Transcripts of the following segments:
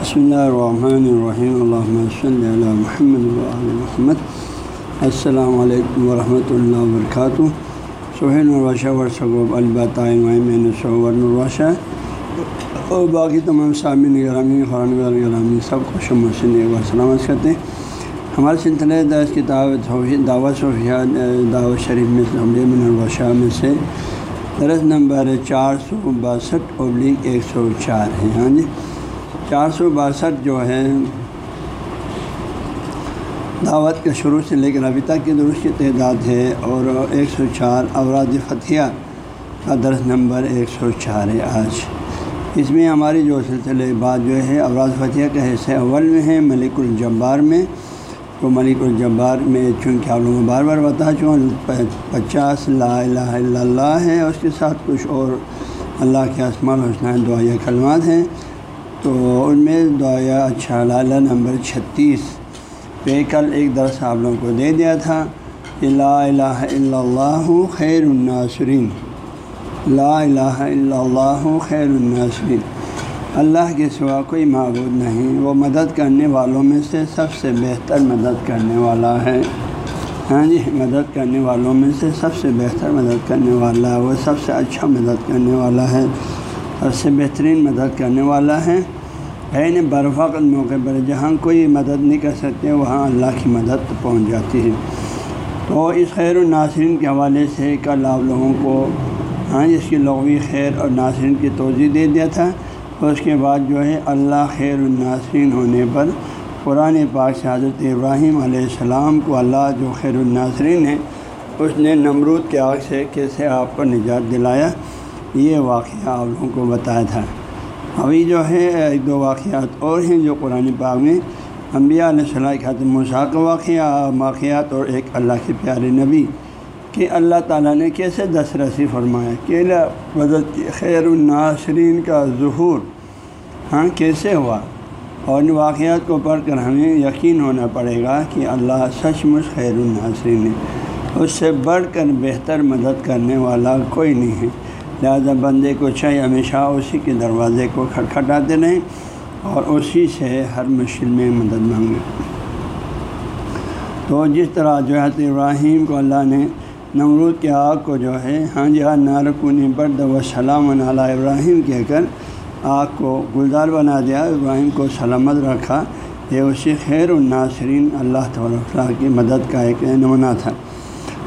بسم اللہ الرحمن الرحیم الحمۃ صلی اللہ محمد محمد السلام علیکم ورحمۃ اللہ وبرکاتہ سہیل الرشہ ورثب البۃمین صور الرشہ اور باقی تمام سامعین گرامی قرآن گرامی سب کو شمسن ایک سلامت کرتے ہیں ہمارے سلسلے دس کتاب دعوت صوفیات دعوت شریف میں من الرشہ میں سے درس نمبر چار سو باسٹھ ابلیغ ایک سو چار ہے ہاں جی چار سو باسٹھ جو ہے دعوت کے شروع سے لے کر ابھی تک کی درست کی تعداد ہے اور ایک سو چار اوراد فتح کا درس نمبر ایک سو چار ہے آج۔ اس میں ہماری جو سلسلے بعد جو ہے، اوراد فتح کا حصہ اول میں ہے، ملک الجبار میں۔ تو ملک الجبار میں چونکہ آپ لوگوں بار بار بتا چکا پچاس لا الہ الا اللہ ہے۔ اس کے ساتھ کچھ اور اللہ کے اسماع الحسن دعائیں کلمات ہیں۔ تو ان میں دعا اچھا لالہ نمبر چھتیس پہ کل ایک درس آپ لوگوں کو دے دیا تھا کہ لا الہ الا اللہ خیر الناصرین۔ لا الہ الا اللہ خیر الناصرین۔ اللہ کے سوا کوئی معبود نہیں، وہ مدد کرنے والوں میں سے سب سے بہتر مدد کرنے والا ہے۔ ہاں جی مدد کرنے والوں میں سے سب سے بہتر مدد کرنے والا ہے وہ سب سے اچھا مدد کرنے والا ہے۔ سب سے بہترین مدد کرنے والا ہے۔ عین برفقت موقع پر جہاں کوئی مدد نہیں کر سکتے، وہاں اللہ کی مدد پہنچ جاتی ہے۔ تو اس خیر الناصرین کے حوالے سے کل آپ لوگوں کو ہاں اس کی لغوی خیر اور ناصرین کی توضیع دے دیا تھا۔ اس کے بعد جو ہے، اللہ خیر الناصرین ہونے پر قرآن پاک سے حضرت ابراہیم علیہ السلام کو اللہ جو خیر الناصرین ہے اس نے نمرود کے آگ سے کیسے آپ کو نجات دلایا؟ یہ واقعہ آپ لوگوں کو بتایا تھا۔ ابھی جو ہے، ایک دو واقعات اور ہیں جو قرآن پاک میں۔ انبیاء علیہ السلام خاتم کا واقعہ، واقعات اور ایک اللہ کے پیارے نبی کہ اللہ تعالیٰ نے کیسے دس رسی فرمایا کہ مدد خیر الناصرین کا ظہور۔ ہاں کیسے ہوا؟ اور ان واقعات کو پڑھ کر ہمیں یقین ہونا پڑے گا کہ اللہ سچ مچ خیر الناصرین ہے۔ اس سے بڑھ کر بہتر مدد کرنے والا کوئی نہیں ہے۔ لہٰذا بندے کو چاہیے، ہمیشہ اسی کے دروازے کو کھٹکھٹاتے رہیں اور اسی سے ہر مشکل میں مدد مانگیں۔ تو جس طرح جو ہے ابراہیم کو اللہ نے نمرود کے آگ کو جو ہے ہاں جی ہاں نارکونی برد و سلام علیہ ابراہیم کہہ کر آگ کو گلزار بنا دیا، ابراہیم کو سلامت رکھا۔ یہ اسی خیر الناصرین اللہ تعالیٰ کی مدد کا ایک نمونہ تھا۔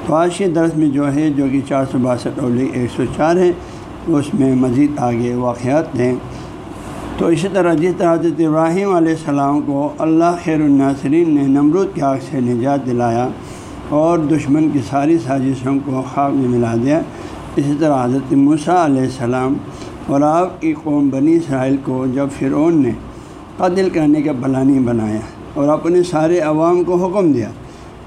تو آج کے درس میں جو ہے، جو کہ چار سو باسٹھ اولی ایک سو چار ہے، اس میں مزید آگے واقعات دیں تو اسی طرح جس طرح حضرت ابراہیم علیہ السلام کو اللہ خیر الناصرین نے نمرود کی آگ سے نجات دلایا اور دشمن کی ساری سازشوں کو خواب میں ملا دیا، اسی طرح حضرت موسیٰ علیہ السلام اور آپ کی قوم بنی اسرائیل کو جب فرعون نے قتل کرنے کا بلانی بنایا اور اپنے سارے عوام کو حکم دیا۔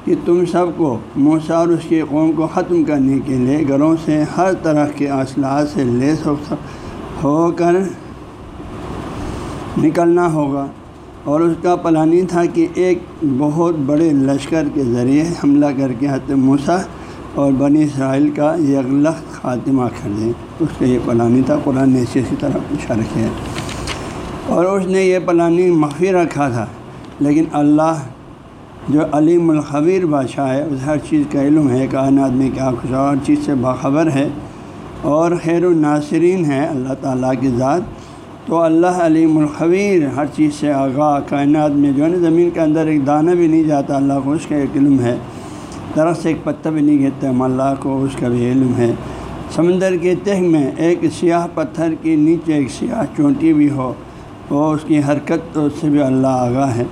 کہ تم سب کو موسا اور اس کے قوم کو ختم کرنے کے لیے گھروں سے ہر طرح کے اصلاحات سے لیس ہو کر نکلنا ہوگا۔ اور اس کا پلانی تھا کہ ایک بہت بڑے لشکر کے ذریعے حملہ کر کے حت موسا اور بنی اسرائیل کا یکلخت خاتمہ کر دیں۔ اس کا یہ پلانی تھا، قرآن نے اسی طرح پوچھا رکھے اور اس نے یہ پلانی مخفی رکھا تھا، لیکن اللہ جو علیم الخبیر بادشاہ ہے، اس ہر چیز کا علم ہے، کائنات میں کیا کچھ ہر چیز سے باخبر ہے اور خیر الناصرین ہے اللہ تعالیٰ کی ذات۔ تو اللہ علیم الخبیر ہر چیز سے آگاہ، کائنات میں جو ہے نا، زمین کے اندر ایک دانہ بھی نہیں جاتا، اللہ کو اس کا ایک علم ہے۔ درخت سے ایک پتہ بھی نہیں گھیرتا ہم اللہ کو اس کا بھی علم ہے۔ سمندر کے تہ میں ایک سیاہ پتھر کے نیچے ایک سیاہ چونٹی بھی ہو، وہ اس کی حرکت تو اس سے بھی اللہ آگاہ ہے۔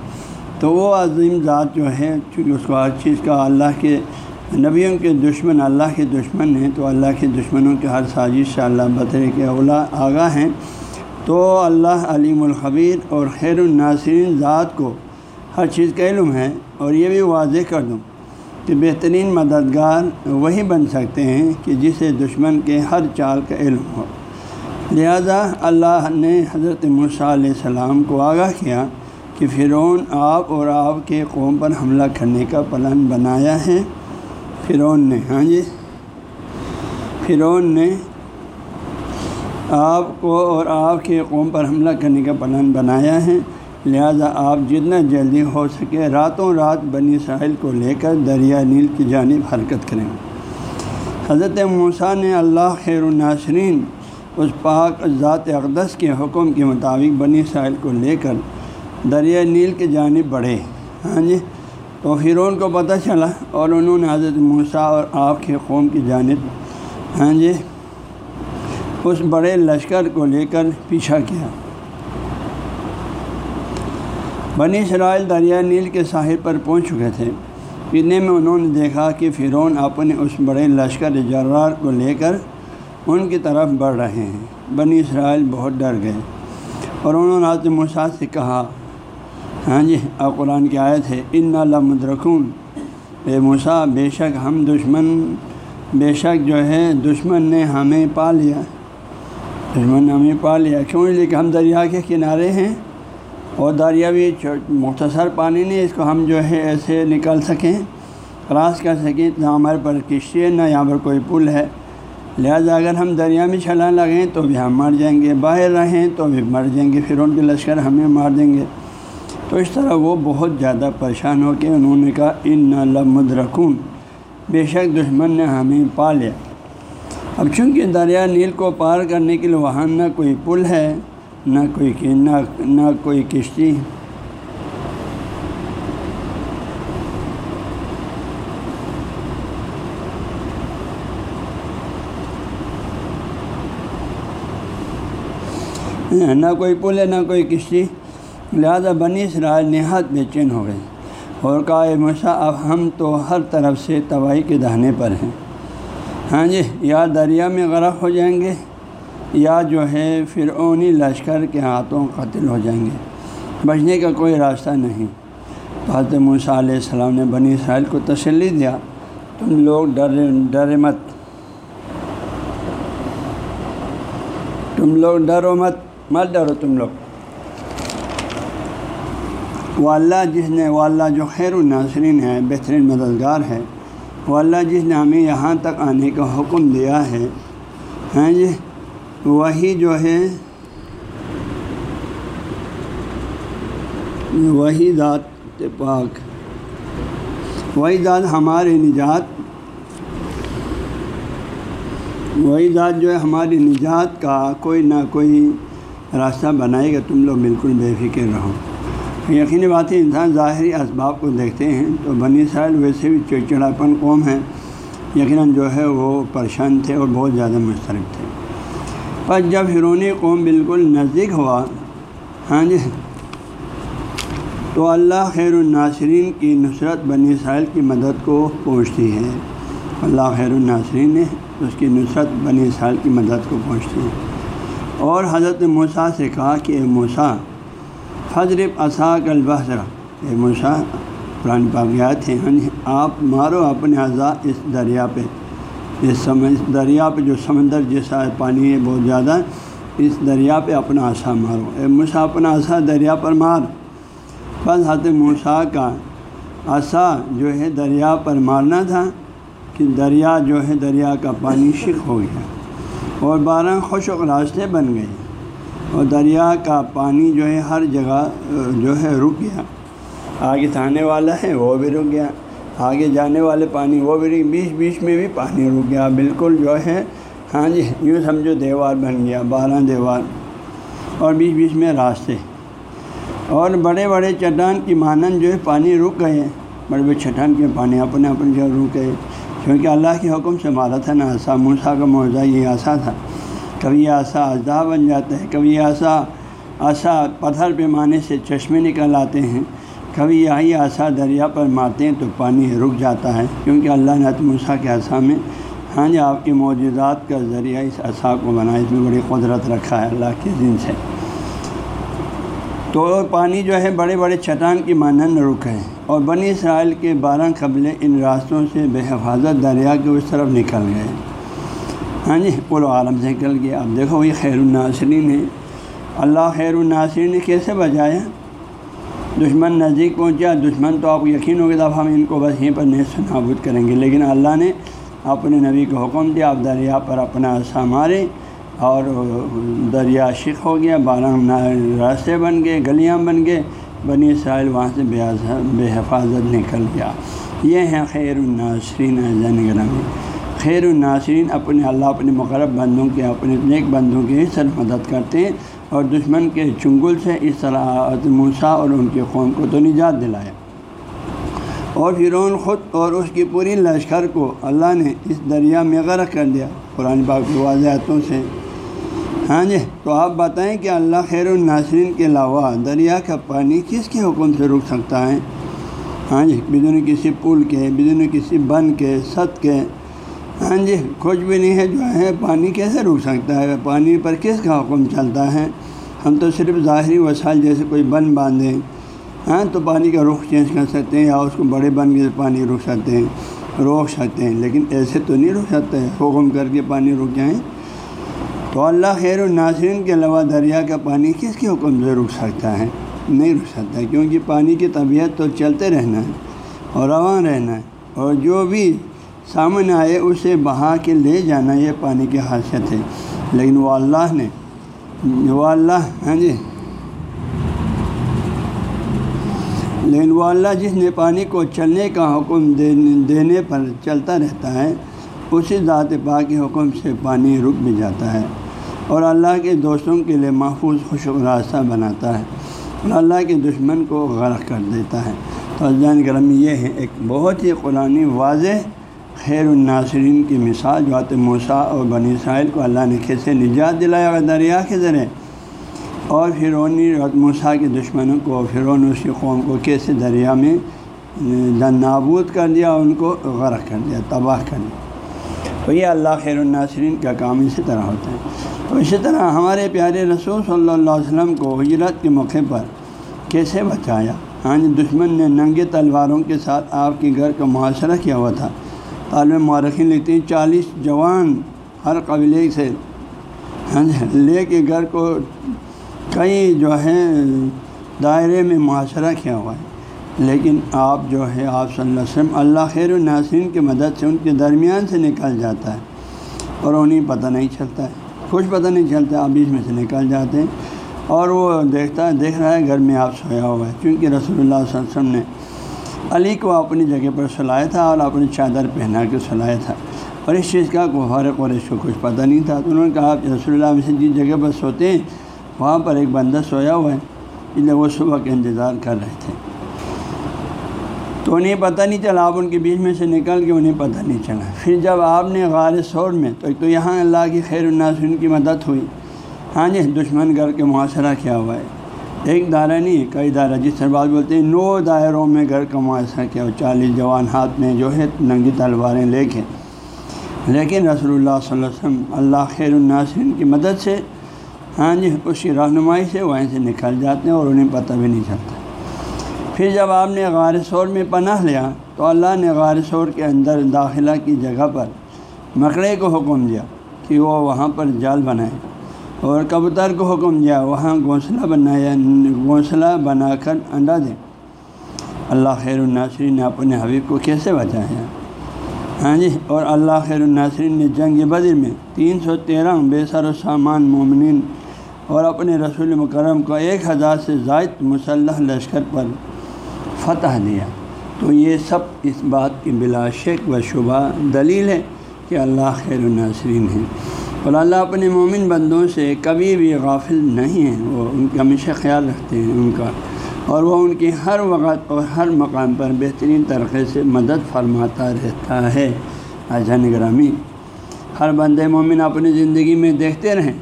تو وہ عظیم ذات جو ہے چونکہ اس کو ہر چیز کا اللہ کے نبیوں کے دشمن، اللہ کے دشمن ہیں تو اللہ کے دشمنوں کے ہر سازش سے اللہ بطر کے اولا آگاہ ہیں۔ تو اللہ علیم الخبیر اور خیر الناصرین ذات کو ہر چیز کا علم ہے اور یہ بھی واضح کر دوں کہ بہترین مددگار وہی بن سکتے ہیں کہ جسے دشمن کے ہر چال کا علم ہو۔ لہذا اللہ نے حضرت مرشا علیہ السلام کو آگاہ کیا کہ فرعون آپ اور آپ کے قوم پر حملہ کرنے کا پلان بنایا ہے۔ فرعون نے ہاں جی۔ فرعون نے آپ کو اور آپ کے قوم پر حملہ کرنے کا پلان بنایا ہے۔ لہذا آپ جتنا جلدی ہو سکے راتوں رات بنی ساحل کو لے کر دریا نیل کی جانب حرکت کریں۔ حضرت موسیٰ نے اللہ خیر الناصرین، اس پاک ذات اقدس کے حکم کے مطابق بنی ساحل کو لے کر دریا نیل کی جانب بڑھے۔ ہاں جی تو فرون کو پتہ چلا اور انہوں نے حضرت موسیٰ اور آپ کے قوم کی جانب ہاں جی اس بڑے لشکر کو لے کر پیچھا کیا۔ بنی اسرائیل دریا نیل کے ساحل پر پہنچ چکے تھے۔ اتنے میں انہوں نے دیکھا کہ فرعون اپنے اس بڑے لشکر جرار کو لے کر ان کی طرف بڑھ رہے ہیں۔ بنی اسرائیل بہت ڈر گئے اور انہوں نے حضرت مسا سے کہا ہاں جی اب قرآن کی آیت ہے ان لمدرکون اے موسا بے شک ہم دشمن، بے شک جو ہے دشمن نے ہمیں پا لیا۔ دشمن نے ہمیں پا لیا۔ کیوں؟ لے کہ ہم دریا کے کنارے ہیں اور دریا بھی مختصر پانی نہیں، اس کو ہم جو ہے ایسے نکل سکیں کراس کر سکیں، نہ ہمارے پر کشتی ہے، نہ یہاں پر کوئی پل ہے۔ لہٰذا اگر ہم دریا میں چھلان لگیں تو بھی ہم مر جائیں گے، باہر رہیں تو بھی مر جائیں گے۔ پھر ان کے لشکر ہمیں مار دیں گے۔ تو اس طرح وہ بہت زیادہ پریشان ہو کے انہوں نے کہا، ان لمد رکھوں بے شک دشمن نے ہمیں پا لیا۔ اب چونکہ دریا نیل کو پار کرنے کے لیے وہاں نہ کوئی پل ہے، نہ کوئی نہ نہ کوئی کشتی۔ نہ کوئی پل ہے، نہ کوئی کشتی۔ لہذا بنی اسرائیل نہایت بے چین ہو گئے اور کہا مسا اب ہم تو ہر طرف سے تباہی کے دہانے پر ہیں۔ ہاں جی یا دریا میں غرق ہو جائیں گے، یا جو ہے فرعونی لشکر کے ہاتھوں قتل ہو جائیں گے۔ بچنے کا کوئی راستہ نہیں۔ تو حضرت موسیٰ علیہ السلام نے بنی اسرائیل کو تسلی دیا۔ تم لوگ ڈر ڈر مت۔ تم لوگ ڈرو مت مت ڈرو تم لوگ۔ وہ اللہ جس نے وہ اللہ جو خیر الناصرین ہے، بہترین مددگار ہے۔ وہ اللہ جس نے ہمیں یہاں تک آنے کا حکم دیا ہے۔ ہاں جی؟ وہی جو ہے وہی ذات پاک۔ وہی ذات ہماری نجات وہی ذات جو ہے ہماری نجات کا کوئی نہ کوئی راستہ بنائے گا۔ تم لوگ بالکل بے فکر رہو۔ یقینی بات ہے، انسان ظاہری اسباب کو دیکھتے ہیں، تو بنی سائل ویسے بھی چڑچڑاپن قوم ہے یقیناً جو ہے وہ پریشان تھے اور بہت زیادہ مشترک تھے۔ پر جب ہرونی قوم بالکل نزدیک ہوا ہاں جی تو اللہ خیر الناصرین کی نصرت بنی اسرائیل کی مدد کو پہنچتی ہے۔ اللہ خیر الناصرین نے اس کی نصرت بنی اسرائیل کی مدد کو پہنچتی ہے۔ اور حضرت موسیٰ سے کہا کہ اے موسیٰ حضرت اصاق البحرہ اے موسیٰ، قرآن پاکیات ہیں ہاں آپ مارو اپنے اعضاء اس دریا پہ۔ اس سمجھ دریا پہ جو سمندر جیسا پانی ہے، بہت زیادہ اس دریا پہ اپنا آسا مارو۔ اے موسا اپنا آسا دریا پر مار۔ بس حضرت موسا کا آسا جو ہے، دریا پر مارنا تھا کہ دریا جو ہے، دریا کا پانی شک ہو گیا اور بارہ خشک راستے بن گئے اور دریا کا پانی جو ہے، ہر جگہ جو ہے، رک گیا۔ آگے تھانے والا ہے، وہ بھی رک گیا۔ آگے جانے والے پانی، وہ بھی بیچ بیچ میں بھی پانی رک گیا۔ بالکل جو ہے ہاں جی یوں سمجھو دیوار بن گیا، بارہ دیوار۔ اور بیچ بیچ میں راستے۔ اور بڑے بڑے چٹان کی مانند جو ہے، پانی رک گئے بڑے بڑے چٹان کے پانی اپنے اپنے جو رک گئے۔ کیونکہ اللہ کے حکم سے مارا تھا نا آسا موسا کا معاوضہ یہ آسا تھا۔ کبھی آسا اجدا بن جاتا ہے کبھی آسا آسا پتھر پیمانے سے چشمے نکل آتے ہیں۔ کبھی یہی آسا دریا پر مارتے ہیں تو پانی رک جاتا ہے۔ کیونکہ اللہ نے موسیٰ کے آسا میں ہاں جی آپ کے معجزات کا ذریعہ اس عصا کو بنایا، اس میں بڑی قدرت رکھا ہے اللہ کے دن سے۔ تو پانی جو ہے بڑے بڑے چٹان کی مانند رک ہے اور بنی اسرائیل کے بارہ قبلے ان راستوں سے بے حفاظت دریا کے اس طرف نکل گئے۔ ہاں جی پل عالم سے نکل گیا۔ اب دیکھو، یہ خیر الناصرین ہے اللہ خیر الناصرین نے کیسے بجایا دشمن نزدیک پہنچا۔ دشمن تو آپ یقین ہو گیا ہم ان کو بس یہیں پر نیس نابود کریں گے۔ لیکن اللہ نے اپنے نبی کو حکم دیا، آپ دریا پر اپنا آسا مارے اور دریا شک ہو گیا بارہ راستے بن گئے، گلیاں بن گئے۔ بنی اسرائیل وہاں سے بے بے حفاظت نکل گیا۔ یہ ہیں خیر الناصرین زین گرامی۔ خیر الناصرین اپنے اللہ، اپنے مقرب بندوں کے، اپنے نیک بندوں کی اس مدد کرتے ہیں اور دشمن کے چنگل سے اس طرح موسا اور ان کے قوم کو تو نجات دلایا اور فرعون خود اور اس کی پوری لشکر کو اللہ نے اس دریا میں غرق کر دیا۔ قرآن پاک کی واضحاتوں سے۔ ہاں جی تو آپ بتائیں کہ اللہ خیر الناصرین کے علاوہ دریا کا پانی کس کے حکم سے رک سکتا ہے؟ ہاں جی بدون کسی پل کے بدون کسی بن کے ست کے۔ ہاں جی کچھ بھی نہیں ہے، جو ہے، پانی کیسے رک سکتا ہے؟ پانی پر کس کا حکم چلتا ہے؟ ہم تو صرف ظاہری وسائل جیسے کوئی بن باندھیں ہاں تو پانی کا رخ چینج کر سکتے ہیں یا اس کو بڑے بن کے پانی رک سکتے ہیں، روک سکتے ہیں، لیکن ایسے تو نہیں رک سکتے، حکم کر کے پانی رک جائیں۔ تو اللہ خیر الناصرین کے علاوہ دریا کا پانی کس کے حکم سے رک سکتا ہے؟ نہیں رک سکتا ہے کیونکہ پانی کی طبیعت تو چلتے رہنا ہے اور رواں رہنا ہے اور جو بھی سامنے آئے، اسے بہا کے لے جانا یہ پانی کی خاصیت ہے۔ لیکن وہ اللہ نے، وہ اللہ ہاں جی۔ لیکن وہ اللہ جس نے پانی کو چلنے کا حکم دینے پر چلتا رہتا ہے، اسی ذات پا کے حکم سے پانی رک بھی جاتا ہے۔ اور اللہ کے دوستوں کے لیے محفوظ خوش راستہ بناتا ہے۔ اور اللہ کے دشمن کو غرق کر دیتا ہے۔ تو جان گرم یہ ہے ایک بہت ہی قرآن واضح خیر الناصرین کی مثال جو آتے موسا اور بنی اسرائیل کو اللہ نے کیسے نجات دلایا دریا کے ذریعے؟ اور فرونی موسا کے دشمنوں کو فرون اس کی قوم کو کیسے دریا میں نابود کر دیا ان کو غرق کر دیا، تباہ کر دیا؟ تو یہ اللہ خیر الناصرین کا کام اسی طرح ہوتا ہے۔ تو اسی طرح ہمارے پیارے رسول صلی اللہ علیہ وسلم کو ہجرت کے موقع پر کیسے بچایا؟ ہاں جی، دشمن نے ننگے تلواروں کے ساتھ آپ کے گھر کا محاصرہ کیا ہوا تھا۔ عالم مورخین لکھتے ہیں، چالیس جوان ہر قبیلے سے۔ ہاں جی، لے کے گھر کو کئی جو ہے دائرے میں معاشرہ کیا ہوا ہے۔ لیکن آپ جو ہے آپ صلی اللہ علیہ وسلم، اللہ خیر الناصرین کی مدد سے ان کے درمیان سے نکل جاتا ہے اور انہیں پتہ نہیں چلتا ہے۔ کچھ پتہ نہیں چلتا، آپ بیچ میں سے نکل جاتے ہیں۔ اور وہ دیکھتا ہے، دیکھ رہا ہے، گھر میں آپ سویا ہوا ہے۔ کیونکہ رسول اللہ صلی اللہ علیہ وسلم نے علی کو اپنی جگہ پر سلایا تھا اور اپنی چادر پہنا کے سلایا تھا۔ اور اس چیز کا کوہار قریش کو کچھ پتہ نہیں تھا۔ تو انہوں نے کہا آپ رسول اللہ سے جس جگہ پر سوتے ہیں، وہاں پر ایک بندہ سویا ہوا ہے۔ اس لیے وہ صبح کا انتظار کر رہے تھے۔ تو انہیں پتہ نہیں چلا آپ ان کے بیچ میں سے نکل کے انہیں پتہ نہیں چلا۔ پھر جب آپ نے غار سور میں، تو ایک تو یہاں اللہ کی خیر الناسن کی مدد ہوئی۔ ہاں جی دشمن گھر کے معاشرہ کیا ہوا ہے۔ ایک دائرہ نہیں کئی دائرہ جس طرح بات بولتے ہیں، نو دائروں میں گھر کا معاشرہ کیا چالیس جوان ہاتھ میں جو ہے ننگی تلواریں لے کے۔ لیکن رسول اللہ صلی اللہ علیہ وسلم اللہ خیر الناسن کی مدد سے ہاں جی اس کی رہنمائی سے وہیں سے نکل جاتے ہیں اور انہیں پتہ بھی نہیں چلتا۔ پھر جب آپ نے غار سور میں پناہ لیا، تو اللہ نے غار سور کے اندر داخلہ کی جگہ پر مکڑے کو حکم دیا کہ وہ وہاں پر جال بنائے۔ اور کبوتر کو حکم دیا، وہاں گھونسلہ بنایا، گھونسلہ بنا کر انڈا دیں اللہ خیر الناصرین نے اپنے حبیب کو کیسے بچایا؟ ہاں جی اور اللہ خیر الناصرین نے جنگ بدر میں تین سو تیرہ بے سر و سامان مومنین اور اپنے رسول مکرم کو ایک ہزار سے زائد مسلح لشکر پر فتح دیا۔ تو یہ سب اس بات کی بلا شک و شبہ دلیل ہے کہ اللہ خیر الناصرین ہیں۔ اور اللہ اپنے مومن بندوں سے کبھی بھی غافل نہیں ہیں۔ وہ ان کا ہمیشہ خیال رکھتے ہیں ان کا۔ اور وہ ان کی ہر وقت اور ہر مقام پر بہترین طریقے سے مدد فرماتا رہتا ہے۔ اجن گرامی ہر بند مومن اپنی زندگی میں دیکھتے رہیں۔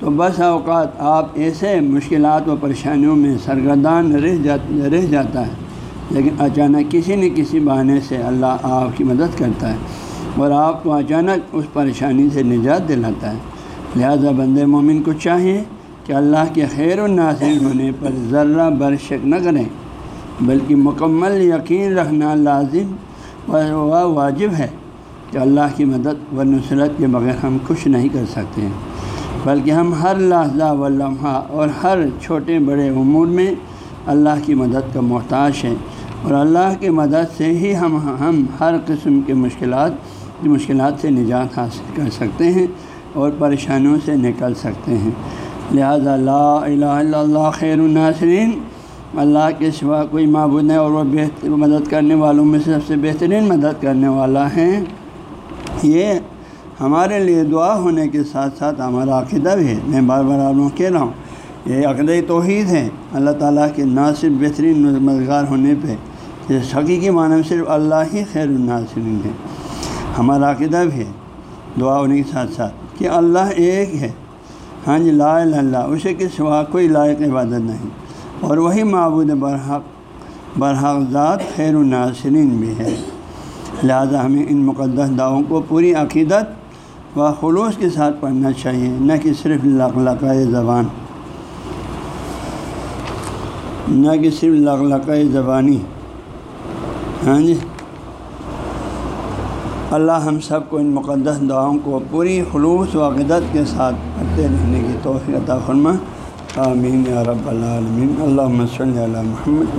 تو بس اوقات آپ ایسے مشکلات و پریشانیوں میں سرگردان رہ جات رہ جاتا ہے۔ لیکن اچانک کسی نہ کسی بہانے سے اللہ آپ کی مدد کرتا ہے۔ اور آپ کو اچانک اس پریشانی سے نجات دلاتا ہے۔ لہذا بند مومن کو چاہیے کہ اللہ کے خیر و ناصر ہونے پر ذرہ برشک نہ کریں، بلکہ مکمل یقین رکھنا لازم و واجب ہے کہ اللہ کی مدد و نصرت کے بغیر ہم خوش نہیں کر سکتے۔ ہیں بلکہ ہم ہر لحظہ و لمحہ اور ہر چھوٹے بڑے امور میں اللہ کی مدد کا محتاج ہیں۔ اور اللہ کی مدد سے ہی ہم ہم ہر قسم کے مشکلات مشکلات سے نجات حاصل کر سکتے ہیں اور پریشانیوں سے نکل سکتے ہیں۔ لہذا لا الہ الا اللہ خیر الناصرین، اللہ کے سوا کوئی معبود نہیں اور وہ بہتر مدد کرنے والوں میں سے سب سے بہترین مدد کرنے والا ہیں یہ ہمارے لیے دعا ہونے کے ساتھ ساتھ ہمارا عقیدہ بھی ہے۔ میں بار بار آپ کہہ رہا ہوں، یہ عقیدہ توحید ہے۔ اللہ تعالیٰ کے نہ صرف بہترین مددگار ہونے پہ حقیقی معنی میں صرف اللہ ہی خیر الناصرین ہے ہمارا عقیدہ بھی ہے، دعا ہونے کے ساتھ ساتھ کہ اللہ ایک ہے۔ ہاں جی لا اللہ، اسے کے سوا کوئی لائق عبادت نہیں۔ اور وہی معبود برحق برحق ذات خیر الناصرین بھی ہے۔ لہذا ہمیں ان مقدس دعووں کو پوری عقیدت و خلوص کے ساتھ پڑھنا چاہیے، نہ کہ صرف لقلقۂ زبان۔ نہ کہ صرف لقلقۂ زبانی۔ ہاں جی۔ اللہ ہم سب کو ان مقدس دعاؤں کو پوری خلوص و عقدت کے ساتھ پڑھتے رہنے کی توفیع عطا فرما۔ آمین یا رب العالمین۔ اللہ صلی علی محمد